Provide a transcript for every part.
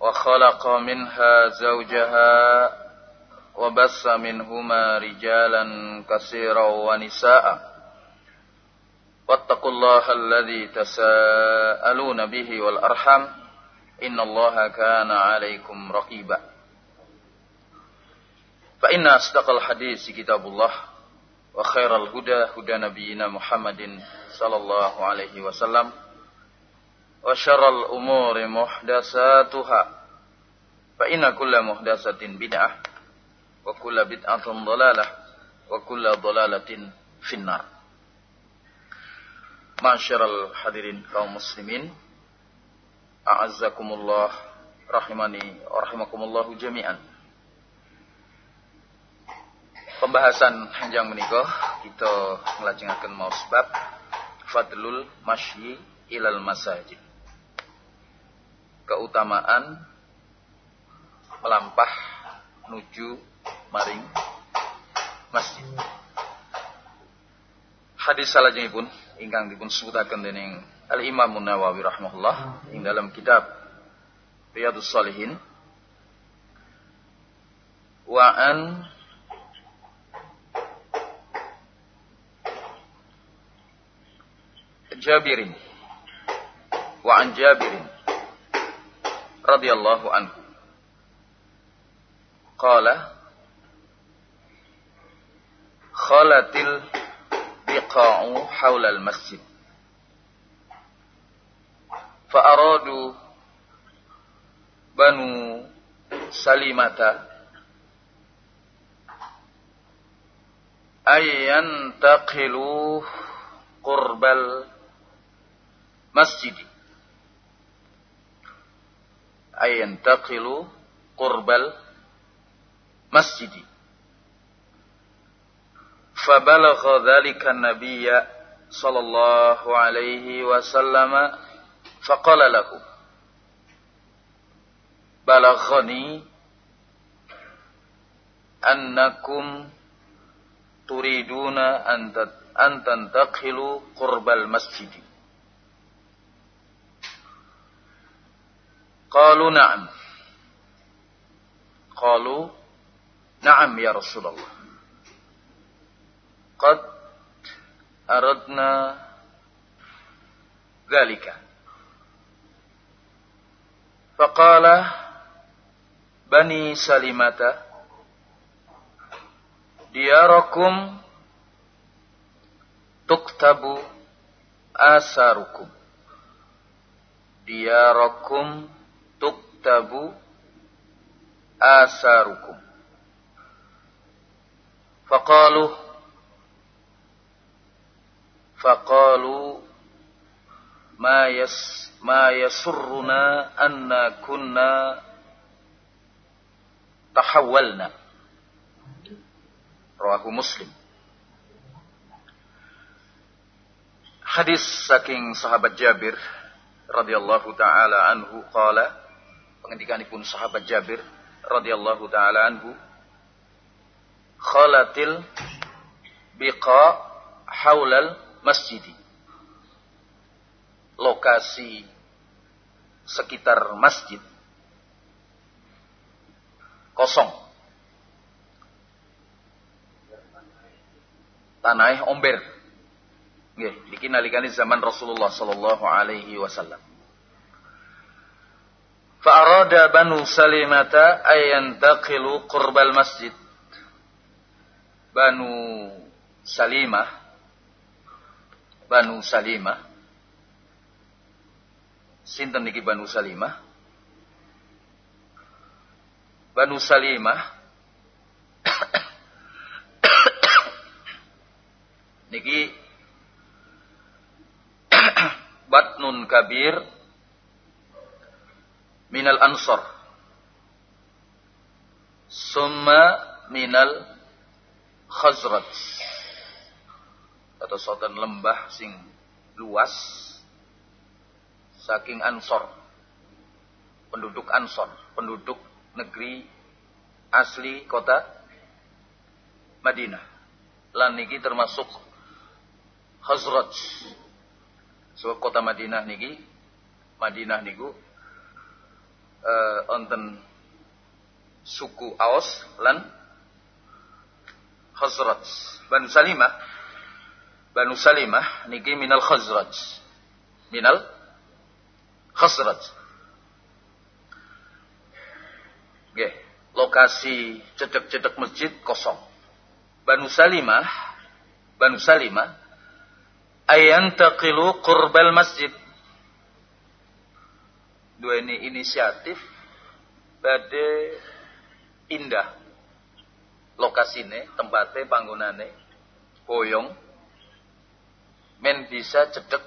وخلق منها زوجها وبث منهما رجالا كثيرا ونساء. واتقوا الله الذي تساءلون به والأرحم إن الله كان عليكم رقيبا. فإن أصدق الحديث كتاب الله وخير الهدى هدى نبينا محمد صلى الله عليه وسلم. وشر الأمور محدثاتها فإن كل محدثة بدعة وكل بدعة ضلالة وكل ضلالة في النار معشر الحاضرين kaum muslimin a'azzakumullah rahimani wa rahimakumullah jami'an pembahasan yang menikah kita ngelajengaken mau sebab fadlul masyi ilal masajid keutamaan melampah menuju maring masjid. Hadis salajengipun ingkang dipun sebutaken dening Al Imam Nawawi rahimahullah ing dalam kitab Riyadhus Shalihin. Wa an Jabirin. Wa an Jabirin رضي الله عنه. قال خلت البقاع حول المسجد. فأرادوا بنو سلمة أن ينتقلوا قرب المسجد. أن ينتقلوا قرب المسجد. فبلغ ذلك النبي صلى الله عليه وسلم فقال له بلغني أنكم تريدون أن تنتقلوا قرب المسجد. Qalu na'am. Qalu na'am ya Rasulullah. Qad aradna dhalika. Faqala Bani Salimata diarakum Tuktabu Asarukum Diyarakum تكتب آثاركم. فقالوا فقالوا ما يس ما يسرنا أن كنا تحولنا. رواه مسلم. Hadis saking sahabat Jabir radhiyallahu taala anhu qala pengendikanipun sahabat Jabir radhiyallahu taala anhu. Khalatil biqa haulal masjidi. Lokasi sekitar masjid kosong. Tanah omber. Nggih iki nalikane zaman Rasulullah sallallahu alaihi wasallam Fa'arada Banu Salimata ayantaqilu qurbal masjid. Banu Salimah Banu Salimah Sinten niki Banu Salimah Banu Salimah niki batnun kabir minal ansor summa minal khazrat atau sotan lembah sing luas saking ansor penduduk ansor penduduk negeri asli kota Madinah. Lan niki termasuk Khazraj. So kota Madinah niki Madinah niku uh, suku Aus lan Khazraj. Banu Salimah Banu Salimah niki minal Khazraj. Minal Khazraj. Oke, lokasi cedek-cedek masjid kosong. Banu Salimah Banu Salimah ayantaqilu qurbal masjid. Dua ini inisiatif pada indah lokasine, tempatnya, panggonane, boyong, men bisa cedek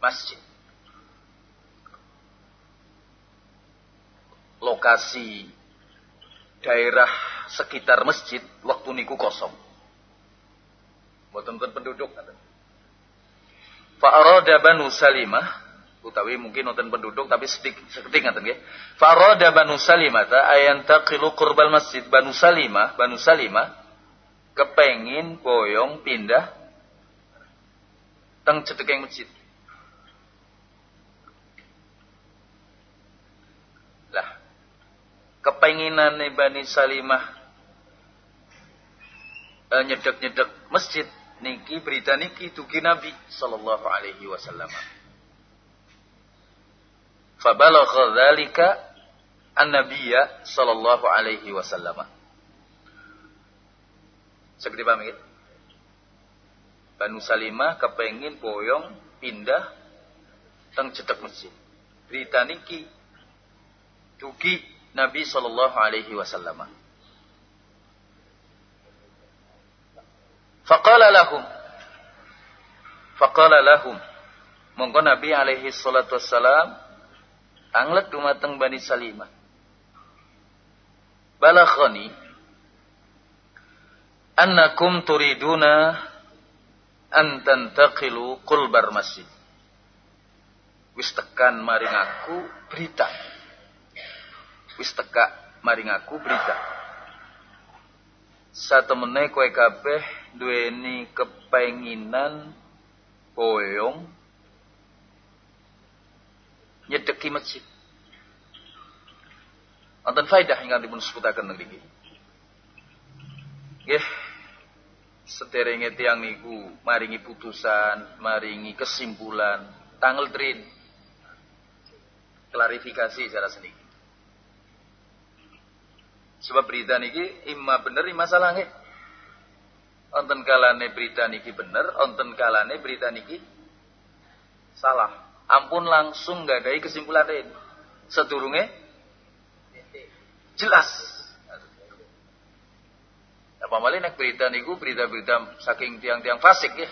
masjid. Lokasi daerah sekitar masjid waktu niku kosong. Mboten penduduk Fa'arada Banu Salimah utawi mungkin nonton penduduk tapi sedikit sedikit ngaten nggih. Farada Banu Salimah ta ayantaqilu qurbal masjid Banu Salimah, Banu Salimah kepengin boyong pindah teng cedekeng masjid. Lah kepenginane Bani Salimah eh, nyedek-nyedek masjid niki berita niki tuki Nabi sallallahu alaihi wasallam. Fabalagha dzalika an-nabiyya sallallahu alaihi wasallam. Seperti paham ya? Banu Salimah kepengin boyong pindah teng cetek masjid. Berita niki dugi Nabi sallallahu alaihi wasallam. Faqala lahum Faqala lahum Mongko Nabi alaihi salatu wassalam Anglet dumateng Bani Salimah. Balakhani Annakum turiduna An tantaqilu qulbar masjid. Wis tekan maring aku berita. Wis teka maring aku berita. Satemene kowe kabeh duweni kepenginan boyong nyedeki masjid. Wonten faedah ingkang dipun sebutaken niki. Nggih, sederenge tiang niku maringi putusan, maringi kesimpulan, tanggal trin klarifikasi secara sedikit. Sebab berita niki imma bener imma salah nggih. Onten kalane berita niki bener, onten kalane berita niki salah. Ampun langsung gak ada kesimpulan lain. Sedurunge jelas. Apa malih nek berita niku berita-berita saking tiang-tiang fasik ya.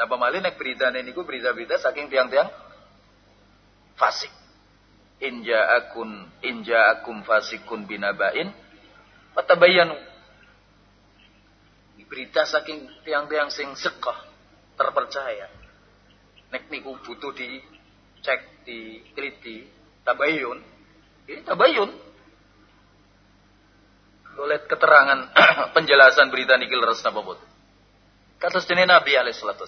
Apa malih nek berita niku berita-berita saking tiang-tiang fasik inja akun inja akum fasikun binabain fatabayyanu berita saking tiang-tiang sing sekah terpercaya nek niku butuh dicek diteliti. Tabayun. Ini tabayun. Oleh keterangan penjelasan berita niki leres napa boten kados dene Nabi alaihi salatu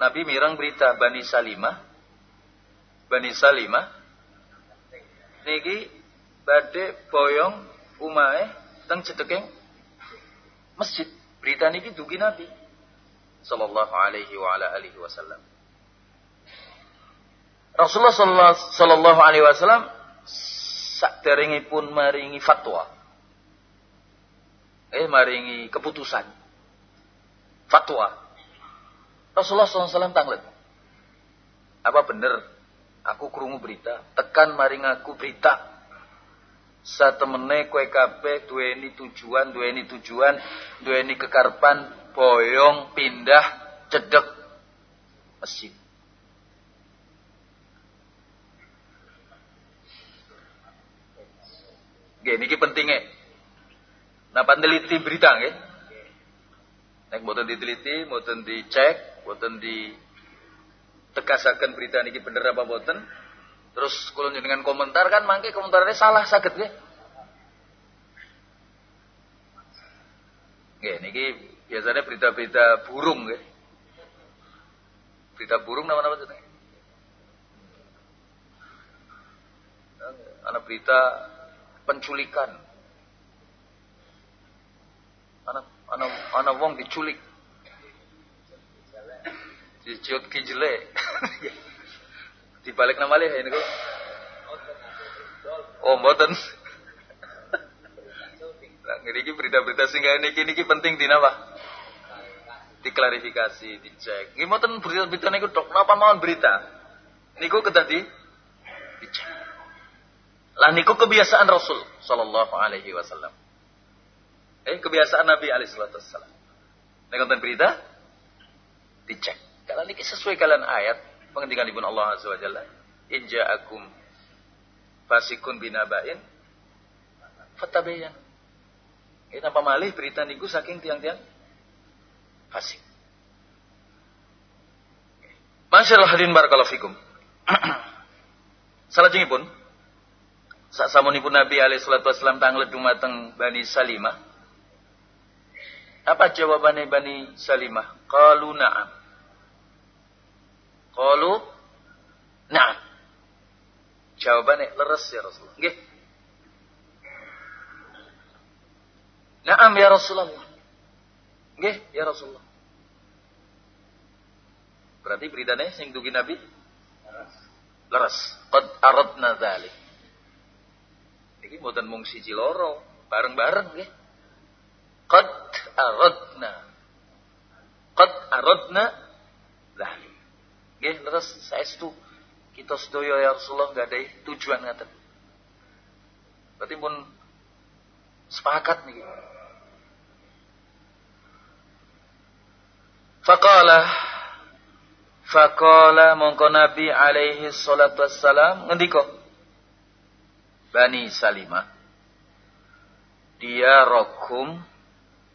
Nabi mirang berita Bani Salimah. Bani Salimah. Niki badhe boyong umahe teng cedekeng masjid. Berita niki dugi Nabi sallallahu alaihi wa ala alihi wasallam. Rasulullah sallallahu alaihi wasallam pun maringi fatwa. Eh maringi keputusan. Fatwa. Rasulullah SAW tanglet. Apa bener aku krungu berita, tekan maring aku berita. Satemene kowe kabeh duweni tujuan, duweni tujuan, duweni kekarpan boyong pindah cedek masjid. Nggih niki pentinge. Napa neliti berita nggih? Nek mboten diteliti, mboten dicek, mboten di tegasaken berita niki bener apa mboten. Terus kula dengan komentar kan mangke komentarnya salah saged nggih. Nggih niki biasanya berita-berita burung nggih. Berita burung nama-nama jenenge? Anak berita penculikan. Anak anak anak wong diculik. Dicut kijele. Dibalik nama lih ini kok. Oh, mboten. Nah, ini berita-berita sehingga ini ini penting di napa? Diklarifikasi, dicek. Nggih berita-berita niku dok napa mawon berita. Niku kedah di dicek. Lah niku kebiasaan Rasul sallallahu alaihi wasallam. Eh kebiasaan Nabi alaihi wasallam. Nek konten berita dicek. Kalau niki sesuai kalian ayat pengendikan Ibnu Allah azza wajalla, "In ja'akum fasikun binabain fatabayan." Ini tanpa malih berita niku saking tiang-tiang fasik. Masyaallah hadirin barakallahu fikum. Salah pun saat samunipun Nabi alaihi salatu wasallam tanglet dumateng Bani Salimah. Apa jawabannya Bani Salimah? Qalu na'am. Qalu na'am. Jawabannya leres ya Rasulullah. Nggih. Na'am ya Rasulullah. Nggih ya Rasulullah. Berarti beritanya sing dugi Nabi leres. Qad aradna dzalik. Iki mboten mung siji loro, bareng-bareng nggih. Qad aradna. Qad aradna dzalik. Nggih, terus saestu kita sedaya ya Rasulullah nggak ada tujuan ngaten. Berarti pun sepakat nih. Faqala Faqala mongko Nabi alaihi salatu wassalam ngendika Bani Salimah dia rokum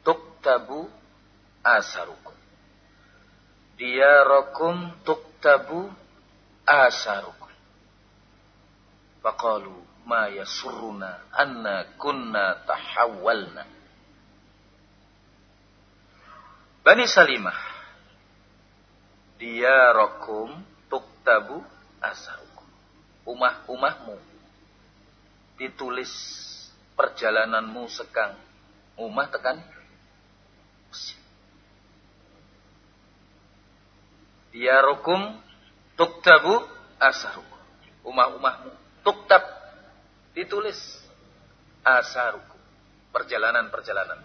tuktabu asarukum. Dia rokum tuktabu asarukum. Faqalu ma yasurruna anna kunna tahawwalna. Bani Salimah dia rokum tuktabu asarukum umah-umahmu. Ditulis perjalananmu sekang. Umah tekan. Diarukum tuktabu asarukum. Umah-umahmu. Tuktab. Ditulis asarukum. Perjalanan-perjalanan.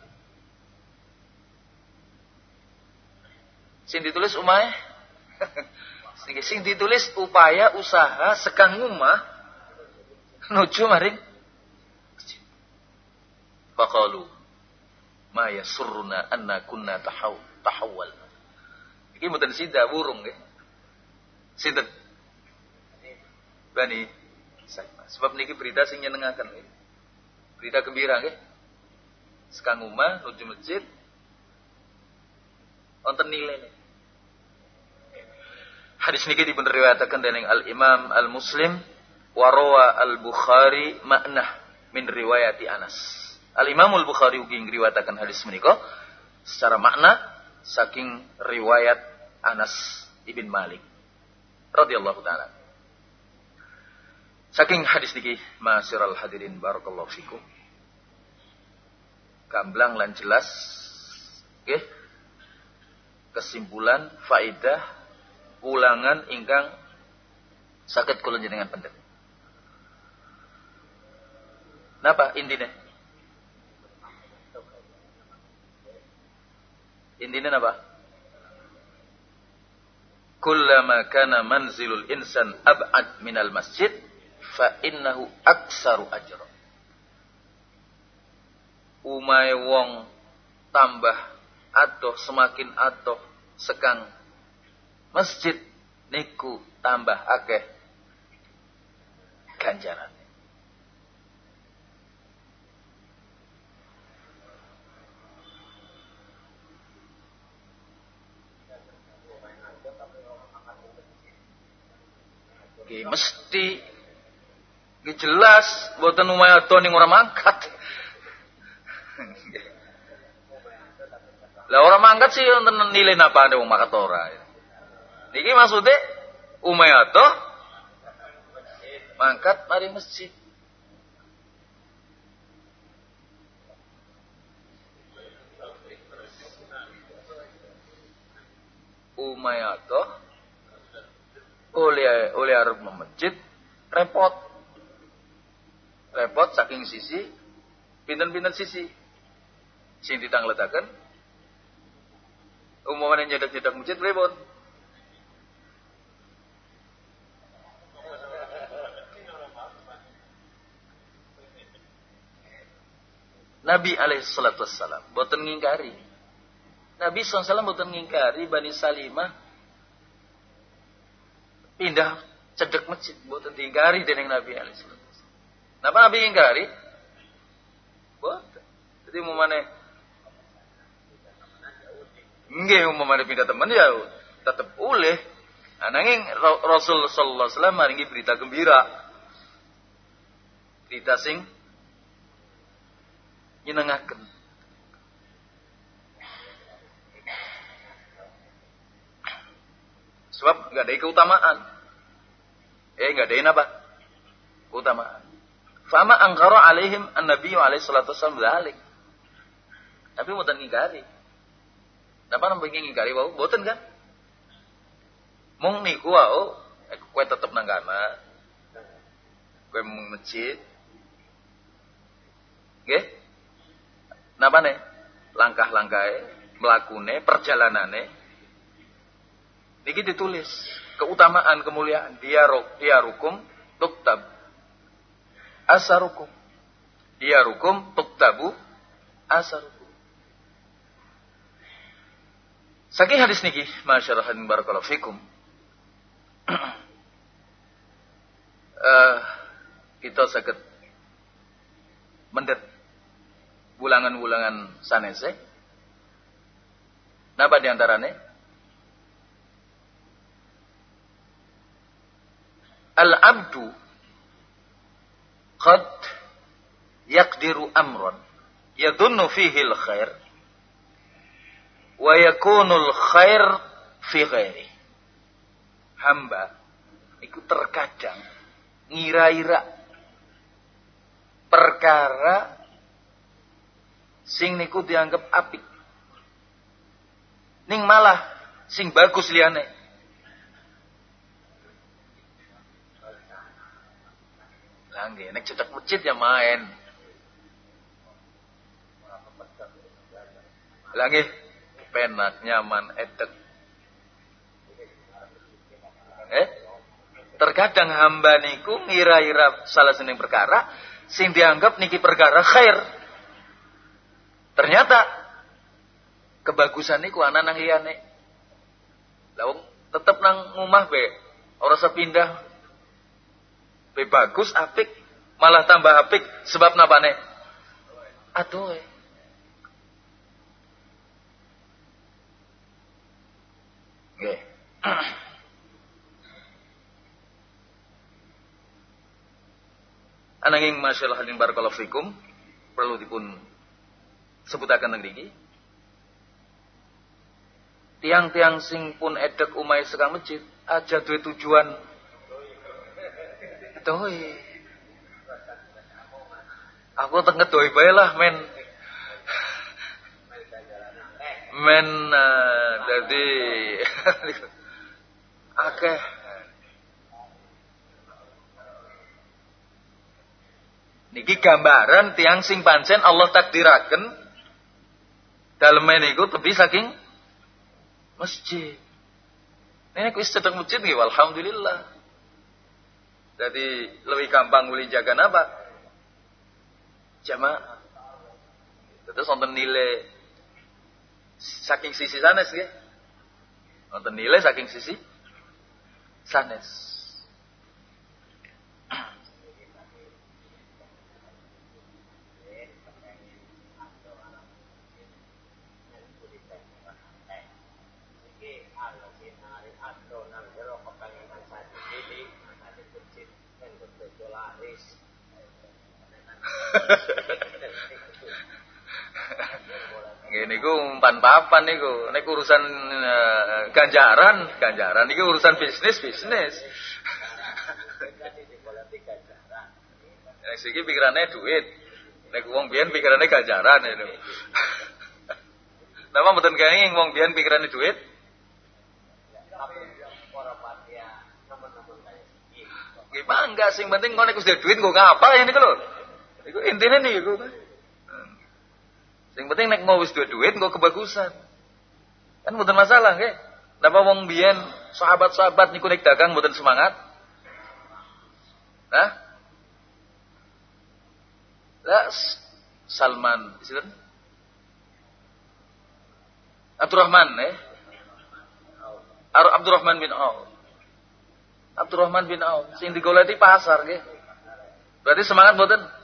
Sing ditulis umah Sing ditulis upaya usaha sekang umah nuju maring Faqalu ma yasurruna anna kunna tahaw tahawwal. Iki mboten sida burung nggih. Sinten? Bani Sebab niki berita sing nyenengaken. Berita gembira nggih. Sekang umah nuju masjid wonten nilai Hadis niki dipun riwayataken dening Al Imam Al Muslim Warawa al-Bukhari makna min riwayati Anas. Al-Imam al-Bukhari ugi ngriwayataken hadis menika secara makna saking riwayat Anas ibn Malik radhiyallahu taala. Saking hadis niki masyiral hadirin barakallahu fikum. Gamblang lan jelas nggih. Kesimpulan faidah ulangan ingkang Sakit kula jenengan pendet. Napa intinya? Intinya apa? Kullama kana manzilul insan ab'ad minal masjid fa innahu aksaru ajra. Umay wong tambah atau semakin atau sekang masjid niku tambah akeh ganjaran. Oke, mesti Oke, jelas buatan umayyato ning orang mangkat. Lah orang mangkat sih nilai apa ada wong mangkat ora. Niki maksudnya umayyato mangkat mari masjid. Umayyato oleh oleh arep masjid repot. Repot saking sisi pinten-pinten sisi. Sing ditangletaken umumnya nyedak-nyedak masjid repot. Nabi alaihi salatu wassalam boten ngingkari. Nabi SAW boten ngingkari Bani Salimah pindah cedek masjid boten diingkari dening Nabi alaihi salatu wassalam. Napa Nabi ngingkari? Boten. Jadi mau mana? Nggih umpamane pindah teman ya tetep oleh. Ananging Rasul sallallahu alaihi wasallam maringi berita gembira. Berita sing nyenengaken. Sebab nggak ada keutamaan. Eh nggak ada apa? Keutamaan. Fama angkara alaihim an-nabi alaihi salatu wasallam dzalik. Tapi mau ngingkari. Napa nambah ngingkari wau? Boten kan? Mung niku wau, kowe tetep nang kana. Kowe mung masjid. Nggih? Napa nih? Langkah-langkahnya, melakune, perjalanannya. Niki ditulis keutamaan kemuliaan dia dia rukum tuktab asarukum dia rukum tuktabu asarukum Saking hadis niki, masyarakat barakallahu fikum. uh, kita sakit mendet bulangan-bulangan sanese. Napa di antaranya? Al-abdu qad yaqdiru amran yadunnu fihi al-khair wa yakunul khair fi ghairi. Hamba itu terkadang ngira-ira perkara sing niku dianggap apik. Ning malah sing bagus liane. Langge, nek cedak masjid ya main. Langge, penak, nyaman, edek. Eh? Terkadang hamba niku ngira-ira salah seneng perkara sing dianggap niki perkara khair. Ternyata kebagusan niku ana nang liyane. Lah tetep nang ngomah be, ora sepindah be bagus apik malah tambah apik sebab napane? Adoe. Nggih. Ananging masyaallah hadin barakallahu fikum perlu dipun sebutakan negeri ini. tiang-tiang sing pun edek umai sekarang masjid aja dua tujuan doi aku tengah doi bae lah men men eh, jadi, oke. niki gambaran tiang sing pancen Allah takdirakan daleme niku tebi saking masjid. Ini aku sedang masjid nggih alhamdulillah. Jadi lebih gampang uli jaga apa? Jamaah. Terus wonten nilai saking sisi sanes nggih. Wonten nilai saking sisi sanes. Niku umpan papan niku. Nek urusan uh, ganjaran, ganjaran niku urusan bisnis, bisnis. Nek siki pikirannya duit. Nek wong biyen pikirannya ganjaran itu. Napa mboten kenging wong biyen pikirannya duit? Gimana enggak sing penting ngono iku duit nggo ngapa ini lho. Iku intine niku. Yang penting nek mau wis duit duit nggak kebagusan. Kan bukan masalah nggih. Napa wong biyen sahabat-sahabat niku nek dagang mboten semangat? Nah? Lah Salman, sinten? Abdurrahman eh? Abdurrahman bin Auf. Abdurrahman bin Auf sing digoleti pasar nggih. Berarti semangat mboten?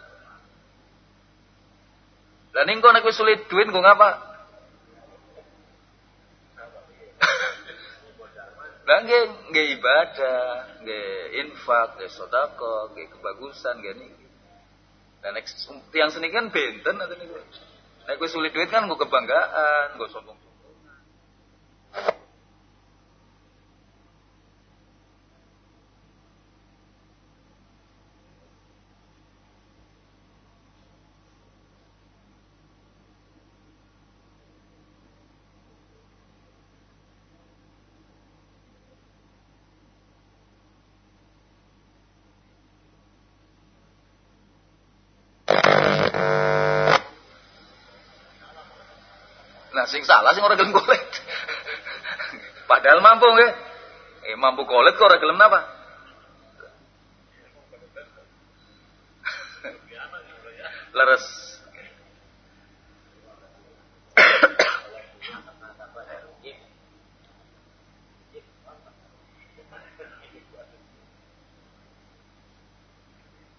Lah ning nek wis sulit duit nggo ngapa? Lah nggih nggih ibadah, nggih infak, nggih sedekah, nggih kebagusan nggih niki. Lah nek tiang seni kan benten atau niku. Nek wis sulit duit kan nggo kebanggaan, nggo sombong Nah, sing salah sing ora gelem golek. Padahal mampu nggih. Eh mampu golek kok ora gelem napa? Leres.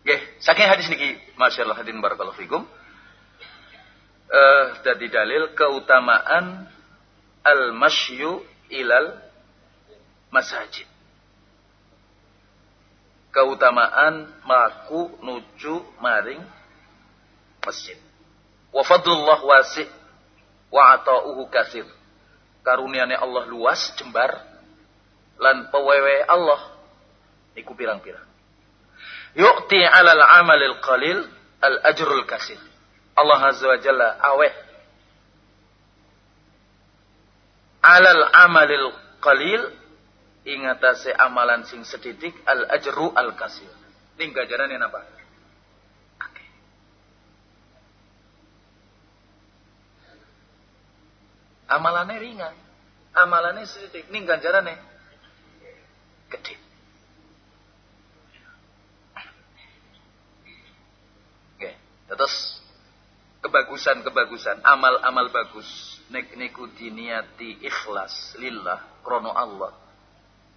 Nggih, saking hadis niki masyaallah hadirin barakallahu fikum uh, jadi dalil keutamaan al-masyu ilal masajid. Keutamaan maku nuju maring masjid. Wa fadlullah wasi' wa ata'uhu kasir. Karuniane Allah luas jembar lan pewewe Allah niku pirang-pirang. Yu'ti 'alal 'amalil qalil al ajrul kasir. Allah Azza wa Jalla aweh alal amalil qalil ingatase amalan sing sedidik al ajru al kasir. Ning gajaran yang apa? Okay. Amalannya ringan, amalannya sedidik, ning ganjarannya gede. Oke, terus kebagusan-kebagusan, amal-amal bagus. Nek niku diniati ikhlas lillah krono Allah.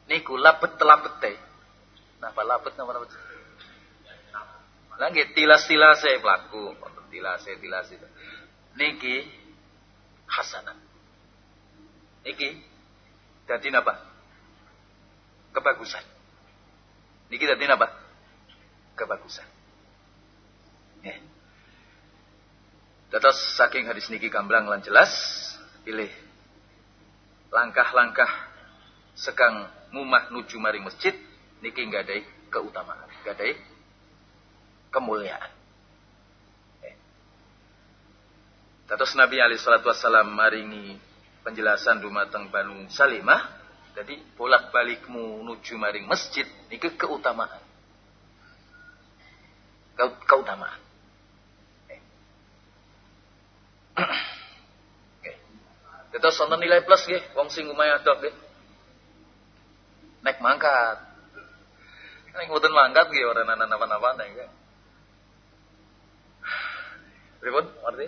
Niku lapet lapete. Napa lapet napa lapet? Lagi tilas-tilase pelaku, tilase tilase. Niki hasanah. Niki dadi napa? Kebagusan. Niki dadi napa? Kebagusan. Yeah. Dados saking hadis niki gamblang lan jelas pilih langkah-langkah sekang mumah nuju maring masjid niki nggak ada keutamaan, nggak ada kemuliaan. Eh. Dados Nabi alaihi salatu wassalam maringi penjelasan dumateng Banu Salimah jadi bolak-balikmu nuju maring masjid niki keutamaan. Keutamaan. Oke. Kita sonton nilai plus nggih wong sing omahe adok nggih. Nek mangkat. Nek mboten mangkat nggih ora napa-napa nggih. Pripun arti?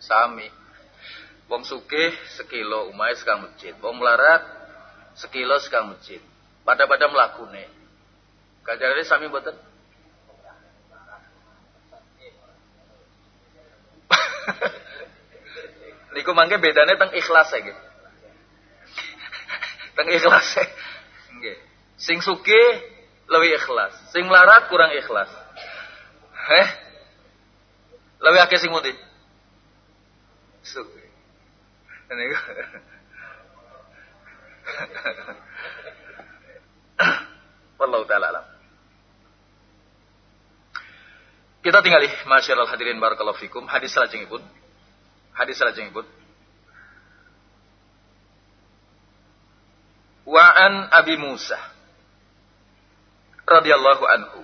Sami. Wong sugih sekilo umai sekang masjid. Wong melarat sekilo sekang masjid. Pada-pada melakune. Kajarane sami mboten? Niku mangke bedane teng ikhlas ya. Teng ikhlas. Nggih. Sing sugih lebih ikhlas, sing melarat kurang ikhlas. Heh? Lebih akeh sing muti? Sugih. Niku. Wallahu taala alam. Kita tinggali masyarakat hadirin barakallahu fikum hadis salajengipun. Hadis salajengipun. Wa an Abi Musa radhiyallahu anhu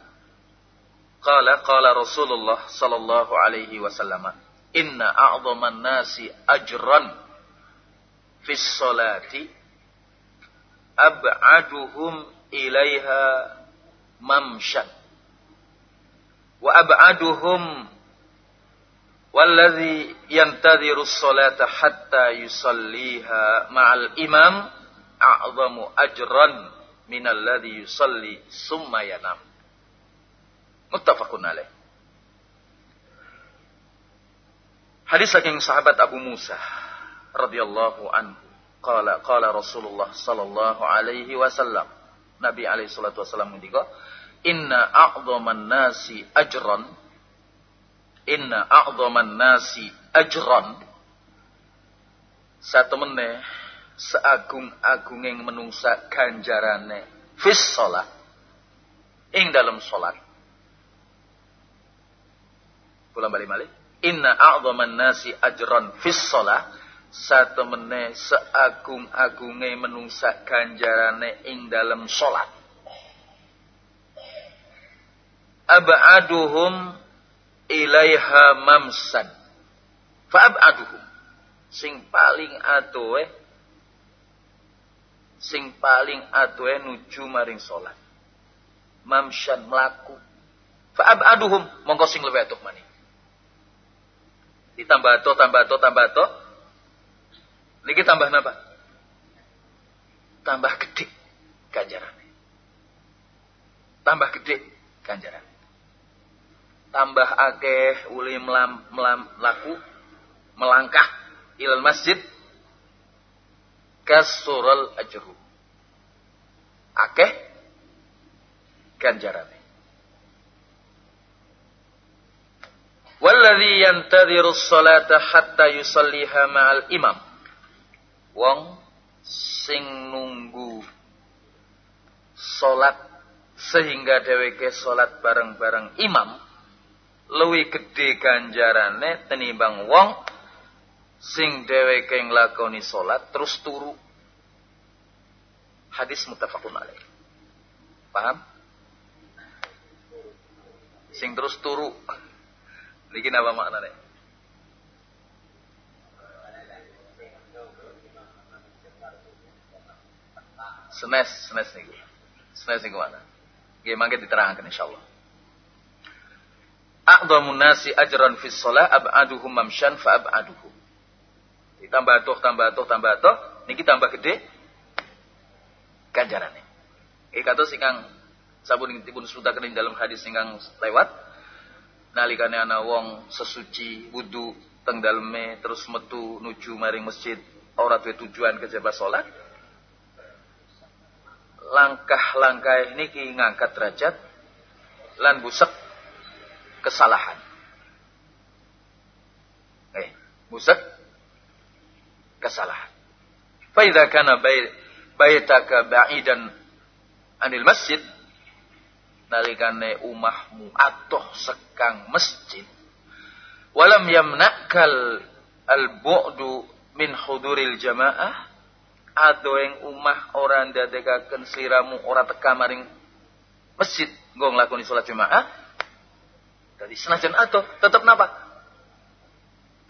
qala qala Rasulullah sallallahu alaihi wasallam inna a'dhaman nasi ajran fis salati ab'aduhum ilaiha mamshan. Wa ab'aduhum wallazi yantadhiru salata hatta yusalliha ma'al imam a'zamu ajran min yusalli summa yanam. Muttafaqun alaih. Hadis saking sahabat Abu Musa radhiyallahu anhu qala qala Rasulullah sallallahu alaihi wasallam. Nabi alaihi salatu wasallam ngendika inna a'dhaman nasi ajran. Inna a'dhaman nasi ajran. Satu seagung-agunging menungsa ganjarane fis sholat ing dalam sholat. Pulang balik balik inna a'zaman nasi ajran fis sholat satemene seagung-agunge menungsa ganjarane ing dalam sholat. Ab'aduhum ilaiha mamsan. Fa ab'aduhum sing paling adoe sing paling adoe nuju maring salat mamsyan melaku fa abaduhum mongko sing luwih adoh maning. Ditambah ato tambah ato tambah ato niki tambah napa tambah gede ganjaran tambah gede ganjaran tambah akeh uli melam, melam laku melangkah ilal masjid kasural ajru. Akeh ganjarane. Walladhi yantadhiru salata hatta yusalliha ma'al imam. Wong sing nunggu salat sehingga dheweke salat bareng-bareng imam luwih gede ganjarane tenimbang wong sing dheweke nglakoni salat terus turu. Hadis muttafaqun alaih. Paham? Sing terus turu. Niki napa maknane? Senes, senes niki. Senes niku mana? Nggih diterangkan insyaallah. A'dhamun nasi ajran fi shalah ab'aduhum mamshan fa ab'aduhum. Ditambah tambah tuh, tambah tuh, niki tambah gede ganjarannya. Eh kata singkang sabun pun sudah kering dalam hadis singkang lewat. Nalikane ana wong sesuci wudu teng daleme terus metu nuju maring masjid ora duwe tujuan kejaba salat. Langkah-langkah niki ngangkat derajat lan busek kesalahan. Eh, busek kesalahan. Faidha kana baitaka ba'idan anil masjid nalikane umahmu atoh sekang masjid walam yamnakal al bu'du min huduril jamaah ado yang umah ora ndadekaken sliramu ora teka maring masjid nggo nglakoni salat jamaah dari senajan ado tetep napa?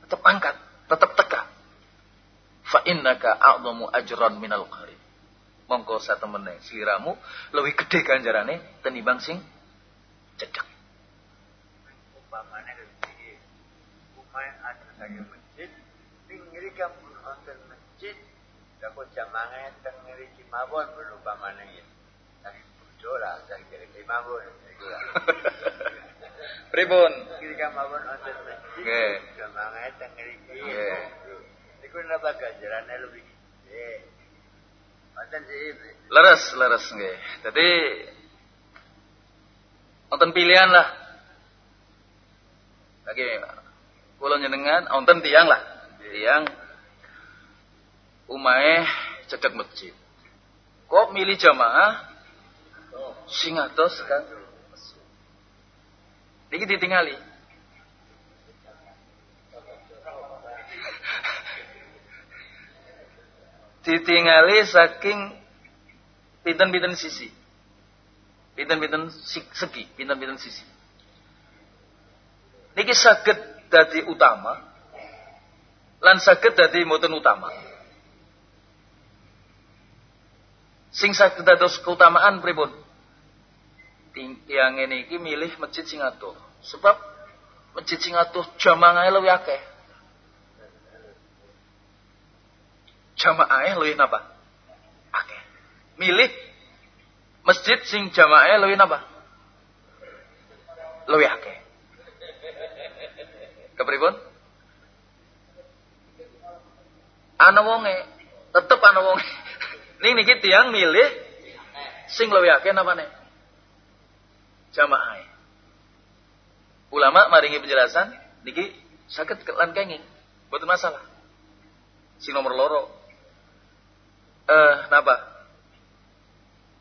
Tetep angkat tetep teka. Fa innaka a'zamu ajran minal qarib mongko satemene sliramu lebih gede ganjarane tenimbang sing cedek umpamane ada masjid masjid dako jamaah teng ngriki mawon umpamane iki tapi bojo lah sak ngriki mawon iku lah pripun ngriki mawon wonten masjid Nggih. jamaah teng ngriki Nggih. iku napa ganjarane lebih gede wonten sih leres leres nggih. Dadi wonten pilihan lah. Lagi kula nyenengan wonten tiang lah. Tiang umahe cedek masjid. Kok milih jamaah sing atos kan iki ditingali. Ditingali saking pinten-pinten sisi. Pinten-pinten segi pinten-pinten sisi. Niki saged dadi utama lan saged dadi mboten utama sing dados keutamaan pripun? Yang ini iki milih masjid sing adoh. Sebab masjid sing adoh jamaahnya luwih akeh. Jamaahnya luwih napa? Akeh. Milih masjid sing jamaahnya luwih napa? Luwih akeh. Kepripun ana wonge. Tetep ana wonge ning niki tiyang milih sing luwih akeh napane jamaah. Ulama maringi penjelasan niki saged lan kenging. Boten masalah. Sing nomor loro. Eh napa?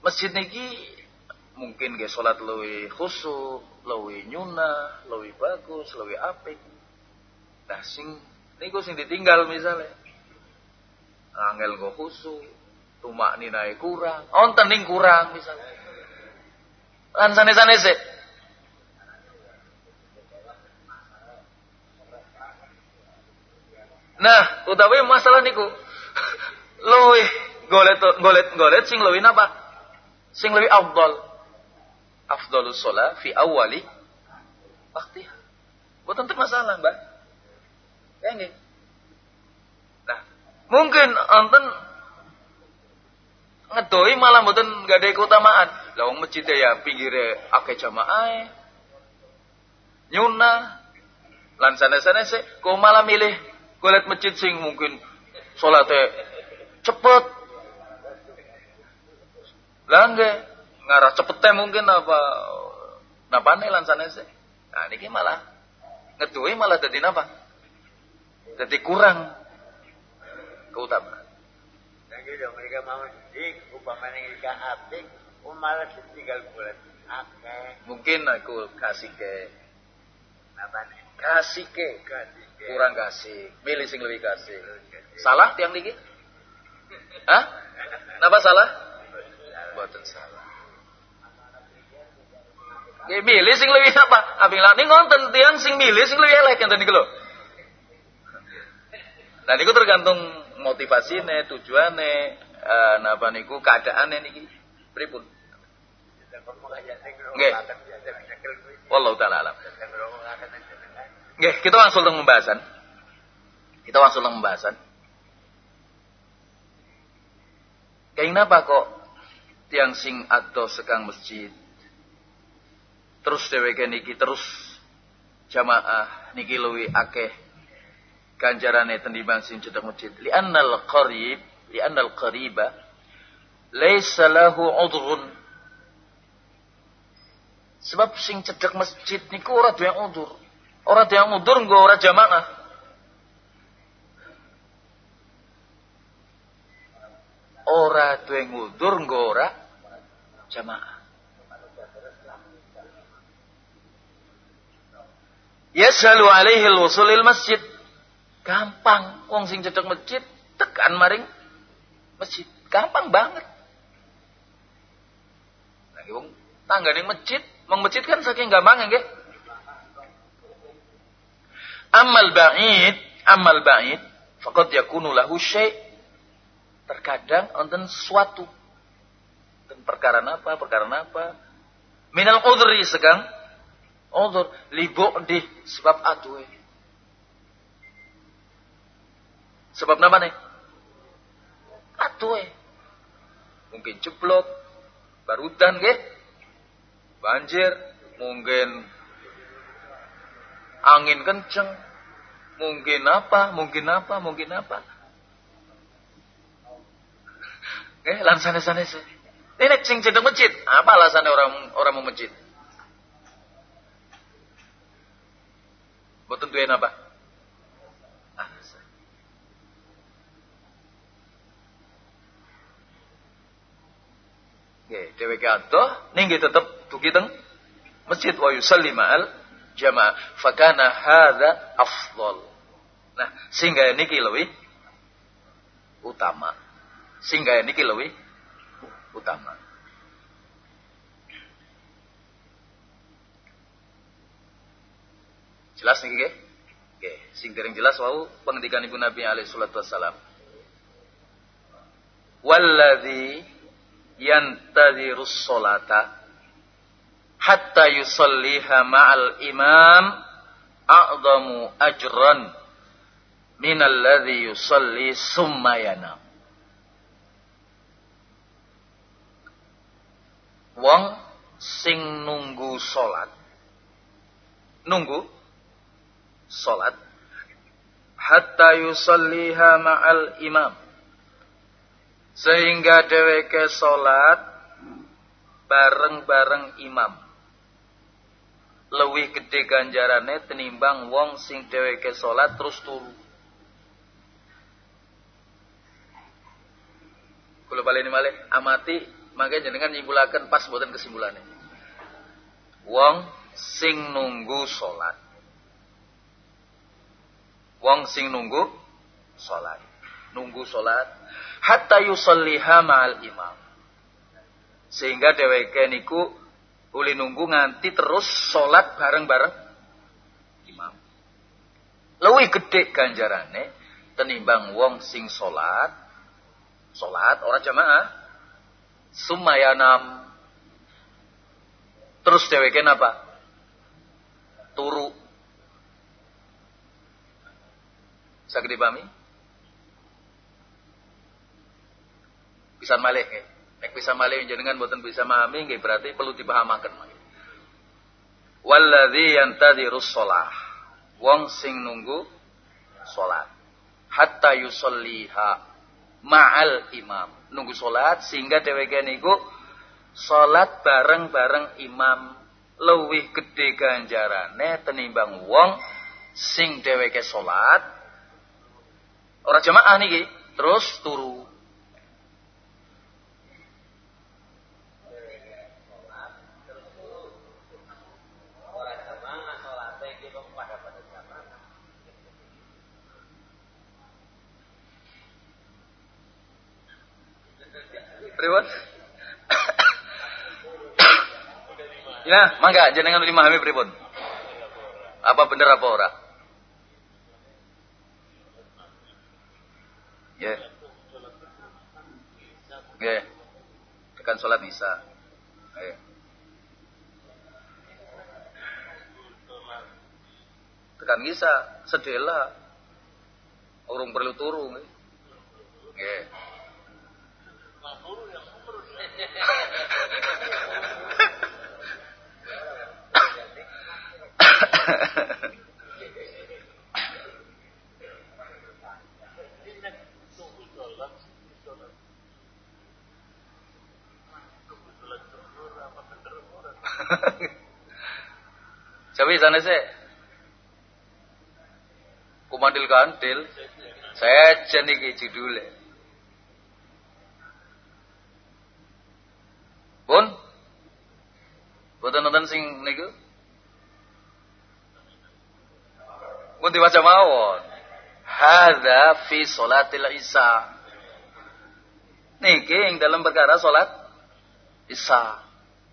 Masjid niki mungkin nggih salat luwih khusyuk luwih nyunah luwih bagus luwih apik. Nah sing niku sing ditinggal misalnya angel nggo khusyuk tumak ninae kurang onten ning kurang misalnya lan sanes-sanese Nah, utawi masalah niku luwih golet golet golet sing luwih napa? Sing luwih afdal. Afdalus shalah fi awali waktiha. Boten masalah, Mbak. Nggih. Nah, mungkin onten ngedoi malah mboten gak ada keutamaan. Lah wong masjid ya pinggire akeh jamaah. Nyunah lan sanes-sanese kok malah milih golet masjid sing mungkin salate cepet. Lah nggih, ngarah cepete mungkin apa napane lan sanese. Nah niki malah ngedoi malah dadi napa? Dadi kurang keutamaan. Lagi dong mereka mau dik, umpamanya mereka apik, malah tinggal bulan akeh. Mungkin aku kasih ke Apa nih? kasih ke Kasih ke. kurang kasih, milih sing lebih kasih. Salah tiang niki? Hah? Napa salah? Boten salah. Nggih milih sing lebih apa? Abing lah ning ngonten tiang sing milih sing lebih elek enten niku lho. Nah niku tergantung motivasine, tujuane, eh napa niku keadaane niki pripun. Nggih. Wallahu taala alam. Nggih, kita langsung teng pembahasan. Kita langsung teng pembahasan. Kayak napa kok tiang sing ado sekang masjid. Terus dheweke niki terus jamaah niki luwi akeh ganjarane tenimbang sing cedhak masjid. Li annal qarib, li annal qariba laisa lahu udhrun. Sebab sing cedhak masjid niku ora duwe udzur. Ora duwe udzur nggo ora jamaah. Ora duwe ngudur nggo ora jamaah. Yasalu alaihi al-wusul masjid. Gampang wong sing cedhek masjid tekan maring masjid. Gampang banget. Nah, wong tangga ning masjid, mau masjid kan saking gampang nggih. Amal ba'id, amal ba'id, faqad yakunu lahu syai' terkadang wonten sesuatu dan perkara apa perkara apa minal udhri segang libuk di sebab aduh sebab nama nih aduh mungkin ceplok barudan ke banjir mungkin angin kenceng mungkin apa mungkin apa mungkin apa Eh, lan sana-sana sih. Ini sing cedek masjid. Apa alasannya orang orang mau masjid? Boten duwe apa? Oke, dheweke adoh ning tetep dugi teng masjid wa yusalli ma'al jamaah. Fakana hadza afdal. Nah, sehingga niki lebih utama. Sehingga ini lebih utama. Jelas nih nggih? Oke, sing dereng jelas wau pengendikan Ibu Nabi alaihi salatu wassalam. Walladzi yantadhirus sholata hatta yusalliha ma'al imam a'zamu ajran min alladhi yusalli summa yanam. wong sing nunggu salat. Nunggu salat. Hatta yusalliha ma'al imam sehingga dheweke salat bareng-bareng imam lebih gede ganjarane tenimbang wong sing dheweke salat terus turu Kula baleni malih amati maka jenengan nyimpulaken pas buatan kesimpulannya. Wong sing nunggu sholat. Wong sing nunggu sholat. Nunggu sholat. Hatta yusalliha ma'al imam. Sehingga dheweke niku uli nunggu nganti terus sholat bareng-bareng imam. Luwih gede ganjarane tenimbang wong sing sholat. Sholat orang jamaah sumayanam terus dheweke apa turu saged dipahami bisa malih nggih nek bisa malih jenengan boten bisa memahami nggih berarti perlu dipahamaken walladzi yantadhirus shalah. Wong sing nunggu salat hatta yusolliha ma'al imam. Nunggu sholat sehingga dheweke niku sholat bareng-bareng imam. Luwih gede ganjarane tenimbang wong sing dheweke sholat ora jamaah niki terus turu Pripun? ya, mangga jenengan memahami pripun? Apa bener apa ora? Ya. Ya. Tekan sholat bisa. Yeah. Tekan bisa, sedela. Urung perlu turu. Ya. Yeah. Sana sih. Kumandil kantil. Saya jeniki judulnya. Pun Boten nonton sing niku Pun diwaca mawon Hadza fi salatil isya Niki yang dalam perkara salat Isya.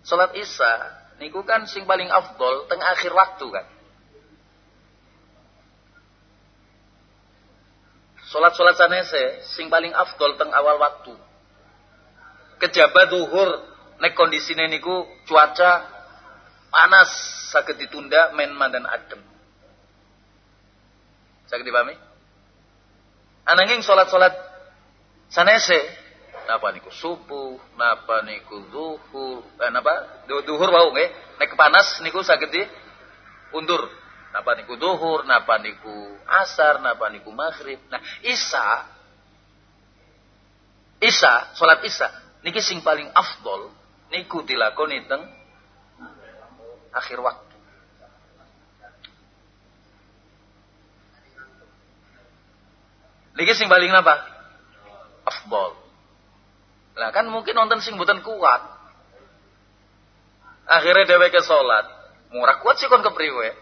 Salat Isya niku kan sing paling afdol teng akhir waktu kan. Salat-salat sanese sing paling afdol teng awal waktu. Kejaba duhur nek kondisine niku cuaca panas sakit ditunda men mandan adem. Sakit dipahami? Ananging salat-salat sanese napa niku subuh, napa niku zuhur, eh, napa duhur wau nggih, nek panas niku saged di undur Napa niku duhur, napa niku asar, napa niku maghrib. Nah, Isa Isa, salat Isa niki sing paling afdol niku dilakoni teng akhir waktu. Niki sing paling napa? Afdol. Lah kan mungkin nonton sing buatan kuat. Akhirnya dheweke salat, murah kuat sih kon kepriwe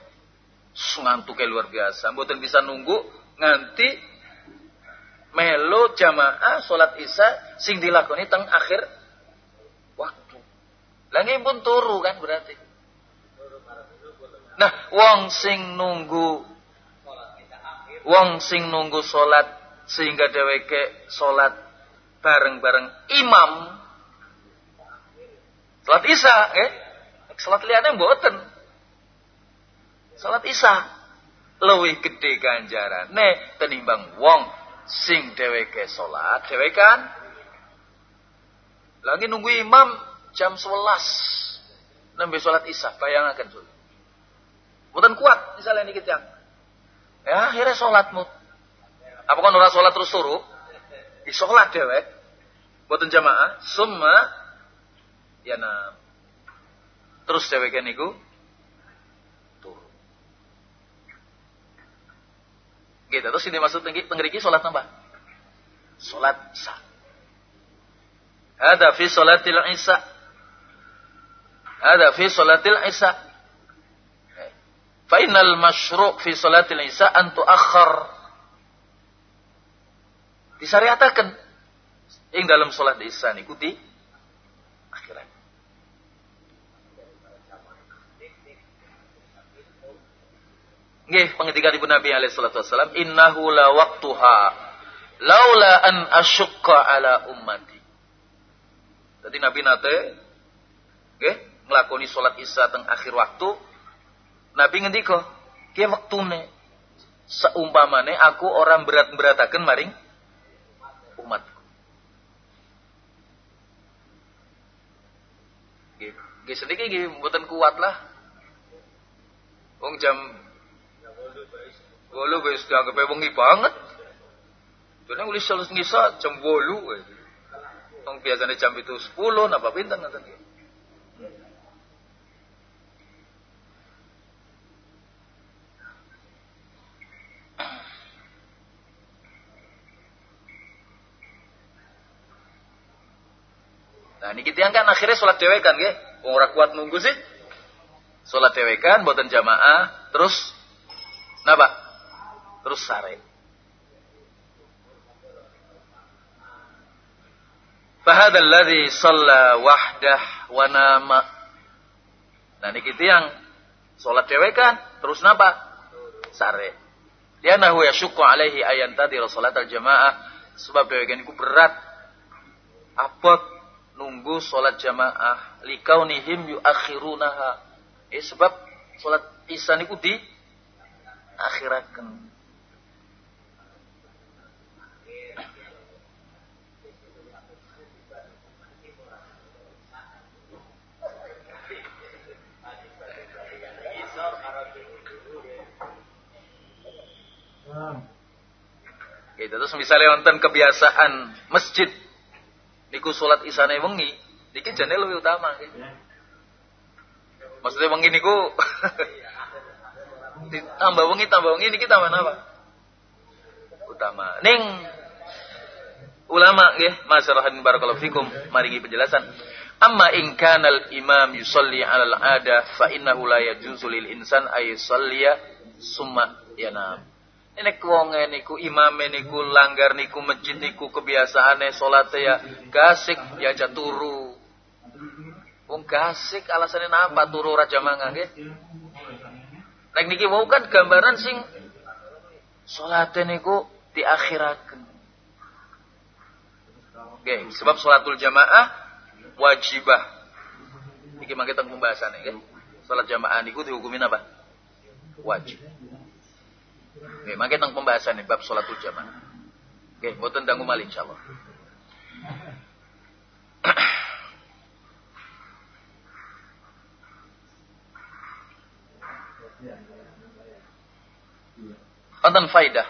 ngantuknya luar biasa. Mboten bisa nunggu nganti melo jamaah sholat isya sing dilakoni teng akhir waktu. Lagi pun turu kan berarti. Nah, wong sing nunggu wong sing nunggu sholat sehingga dheweke sholat bareng-bareng imam. Sholat isya eh? Sholat liyane mboten. Salat Isya. Luwih gede ne tenimbang wong sing dheweke salat dhewekan lagi nunggu imam jam 11 nembe salat Isya bayangaken Sul. Mboten kuat misalnya niki tiyang. Ya akhirnya salatmu. Apa kan ora salat terus turu? Di salat dhewek. Mboten jamaah, summa ya nah. Terus dheweke niku Gitu. Terus ini maksud pengeriki sholat apa? Sholat isya. Ada fi sholatil isya. Ada fi sholatil isya. Fainal masyru' fi sholatil isya an tuakhir. Disyariatakan. Yang dalam sholat isya ikuti akhirat. Nggih, pengendikan Ibu Nabi alaihi salatu wasallam, "Innahu la waqtuha laula an asyqa ala ummati." Jadi Nabi nate nggih nglakoni salat Isya teng akhir waktu. Nabi ngendika, "Ki wektune seumpamane aku orang berat-berataken maring umatku." Nggih, sedikit nggih mboten kuat lah. Wong jam Bolu wis dianggap wengi banget. Dene ulis salus ngisa jam 8. Wong biasane jam itu 10 napa ngoten iki. Nah, ini kita kan akhirnya sholat dewekan, nggih. Wong ora kuat nunggu sih. Sholat dewekan, buatan jamaah, terus napa? terus sare. Fahadal ladzi shalla wahdah wa nama. Nah niki yang salat dhewe kan terus napa? Sare. Dia nahu syukku alaihi ayan tadi al jamaah sebab dhewe kan iku berat. Abot nunggu salat jamaah likaunihim yuakhirunaha. Eh sebab salat Isya niku di akhiraken. Gitu. Terus misalnya wonten kebiasaan masjid niku salat isane wengi, niki jane luwih utama gitu. Maksudnya wengi niku tambah wengi tambah wengi niki tambah apa? Utama. Ning ulama nggih, masyarakat barakallahu fikum maringi penjelasan. Amma in kana al-imam yusalli 'ala al-'ada fa innahu la yajuzu lil insan ay yusalliya summa yanam. Ini wonge niku imame niku langgar niku masjid niku kebiasaane salate ya gasik ya aja turu. Wong gasik alasane napa turu raja mangga nggih? Nek niki mau kan gambaran sing salate niku diakhiraken. Oke, sebab salatul jamaah wajibah. Niki mangke teng pembahasan nggih. Salat jamaah niku dihukumin apa? Wajib. Oke, mangke tentang pembahasan nih bab sholatul jamaah. Oke, mboten dangu malih insyaallah. Wonten faidah.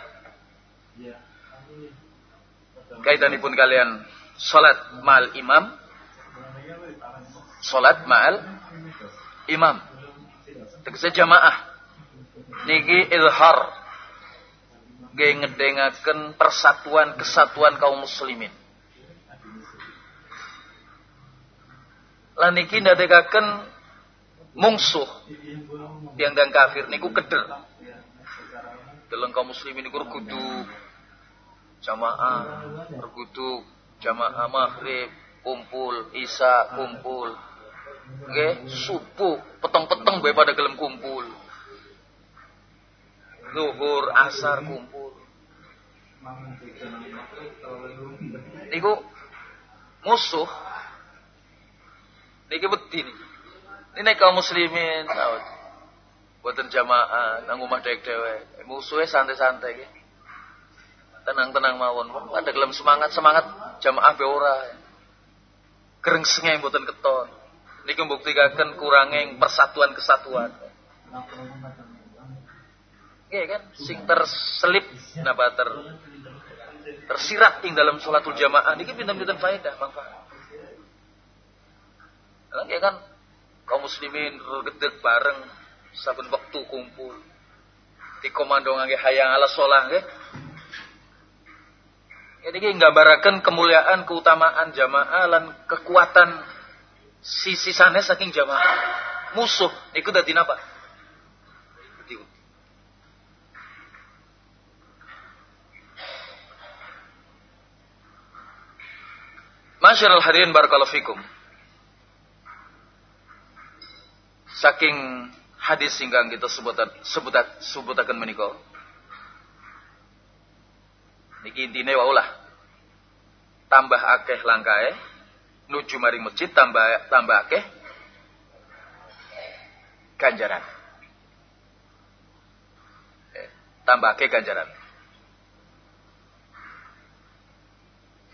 Kaitanipun kalian salat ma'al imam. Salat ma'al imam. Tegese jamaah. Niki ilhar ge ngedengaken persatuan kesatuan kaum muslimin. Lan iki ndadekaken mungsuh yang dan kafir niku keder. Deleng kaum muslimin niku kudu jamaah, kudu jamaah maghrib, kumpul, isya, kumpul. Nggih, subuh peteng-peteng bae pada gelem kumpul. Zuhur, asar kumpul. Niku musuh. Niki beti nih. Ini kaum muslimin. Buatan jamaah nang omah dewek-dewek. Musuhnya santai-santai gitu. Tenang-tenang mawon. Ada dalam semangat-semangat jamaah be ora. Kereng sengeng buatan keton. Niki membuktikan kurangnya persatuan kesatuan. Iya kan? Sing terselip napa ter tersirat ing dalam sholatul jamaah niki pinten-pinten faedah manfaat. Ya kan kaum muslimin regedeg bareng saben waktu kumpul. Di komando ngangge hayang ala sholah nggih. Ya niki nggambaraken kemuliaan keutamaan jamaah lan kekuatan sisi sanes saking jamaah. Musuh niku dadi napa? Masyarul hadirin barakallahu fikum. Saking hadis singgang kita sebutan sebutat sebutaken menika. Niki intine waulah. Tambah akeh langkae nuju maring masjid tambah tambah akeh ganjaran. Eh, tambah akeh ganjaran.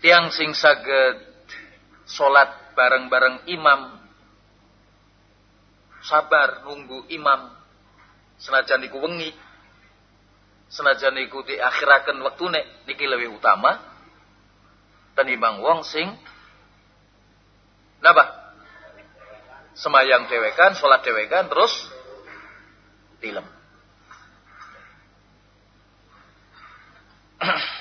Tiang sing saged sholat bareng-bareng imam, sabar nunggu imam, senajan iku wengi, senajan iku diakhiraken wektune niki lebih utama. Tenimbang wong sing napa semayang dewekan, sholat dewekan, terus tilem.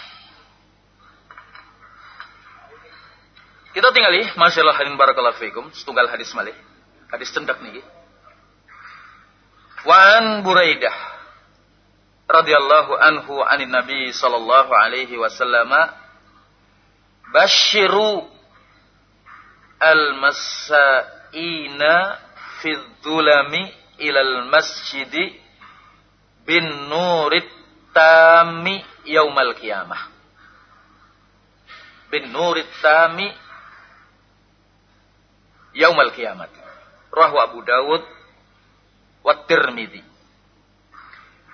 Kita tinggali, masyaallah hadin barakallahu fikum, setunggal hadis malih. Hadis cendak nih. Wan Buraidah radhiyallahu anhu anin Nabi sallallahu alaihi wasallam basyiru al-masaina fi dhulami ilal masjidi bin nurit tami yaumal qiyamah bin nurit tami yaumal kiamat. Rahu Abu Dawud wa Tirmidzi.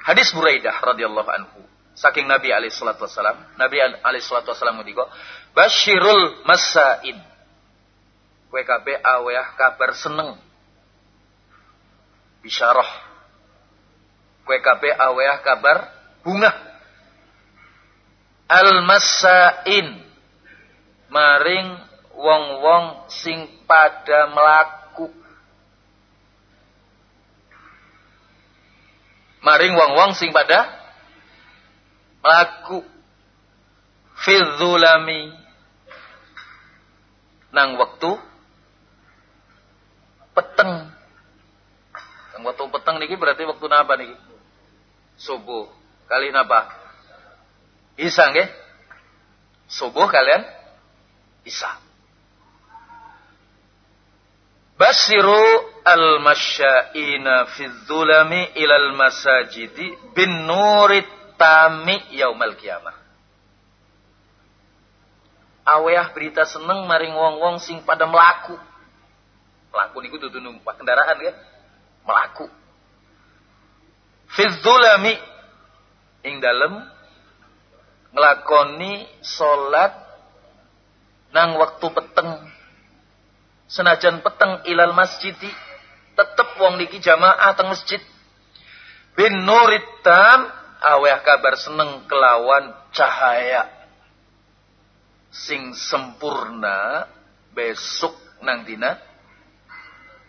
Hadis Buraidah radhiyallahu anhu. Saking Nabi alaihi salatu wasalam, Nabi alaihi salatu wasalam ngendika, "Basyirul masain." Kowe kabeh aweh kabar seneng. Bisyarah. Kowe kabeh aweh kabar bunga. Al-masain maring wong-wong sing pada melaku maring wong-wong sing pada melaku fidzulami nang waktu peteng. Nang waktu peteng niki berarti waktu napa niki? Subuh. Kali napa? Isa nggih. Subuh kalian Isa. Basiru al-masyaina fi dzulami ilal masajidi bin nurit tami yaumal kiamah. Aweh berita seneng maring wong-wong sing pada melaku. Melaku niku dudu numpak kendaraan ya. Melaku. Fi dzulami ing dalem nglakoni salat nang waktu peteng senajan peteng ilal masjidi tetep wong niki jamaah teng masjid. Bin nuritam aweh kabar seneng kelawan cahaya. Sing sempurna besok nang dina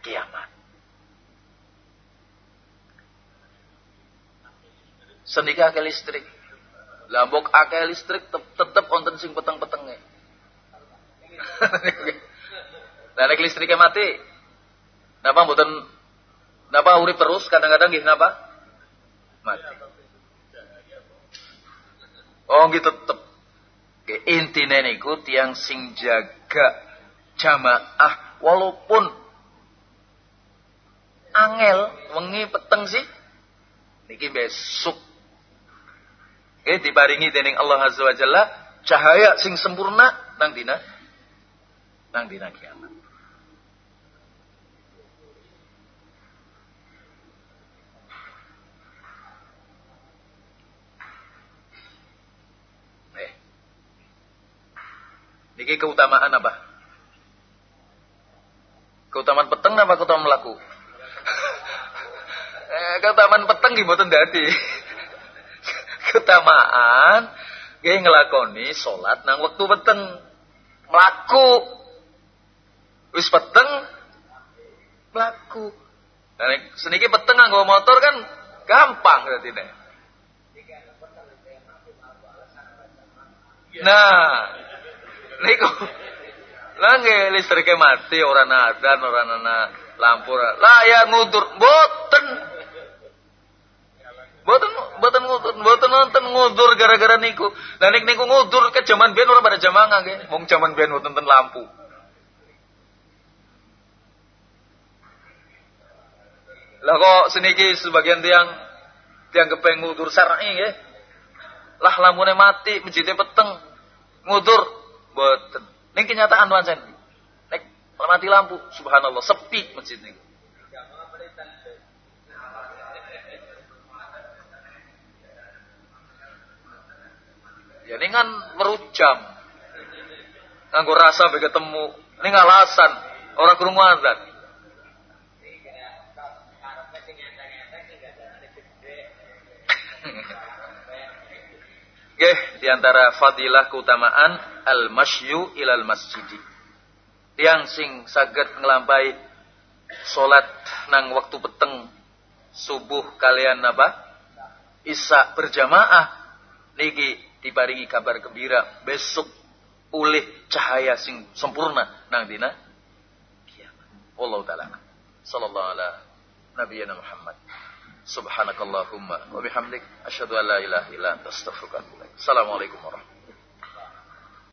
kiamat. Senika akeh listrik? Lambok akeh listrik tetep wonten sing peteng-petenge Nah, nek listriknya mati, napa mboten napa urip terus kadang-kadang nggih napa? Mati. Oh, gitu tetep. Oke, intine niku tiang sing jaga jamaah walaupun angel wengi peteng sih niki besok Oke, dibaringi dening Allah Azza wa Jalla cahaya sing sempurna nang dina nang dina kiamat. Niki keutamaan apa? Keutamaan peteng apa keutamaan melaku? eh, keutamaan peteng gimana dadi? keutamaan nggih ngelakoni sholat nang waktu peteng. Melaku. Wis peteng melaku. Nah, seniki peteng nganggo motor kan gampang berarti nih. Nah, niku. Lah nggih listrike mati ora nadan ora ana lampu. Lah ya ngudur boten boten boten ngudur boten nonton ngudur gara-gara niku. Lah nik niku ngudur ke zaman biyen ora pada jamangan nggih? Mung zaman biyen wonten lampu. Lah kok seniki sebagian tiang tiang kepeng ngudur sarang nggih. Lah lampune mati masjidnya peteng. Ngudur Boten. Ning kenyataan pancen. Nek mati lampu, subhanallah, sepi masjid niku. Ya ini kan merujam. Nganggo rasa be ketemu. Ini alasan orang krungu azan. Oke, di antara fadilah keutamaan al-masyu ilal masjidi. Tiang sing saged ngelampai salat nang waktu peteng subuh kalian apa? Isa berjamaah niki dibaringi kabar gembira besok ulih cahaya sing sempurna nang dina kiamat. Wallahu taala. Sallallahu ala nabiyyina Muhammad. Subhanakallahumma wa bihamdik asyhadu an la ilaha illa anta astaghfiruka wa atubu ilaik. Assalamualaikum warahmatullahi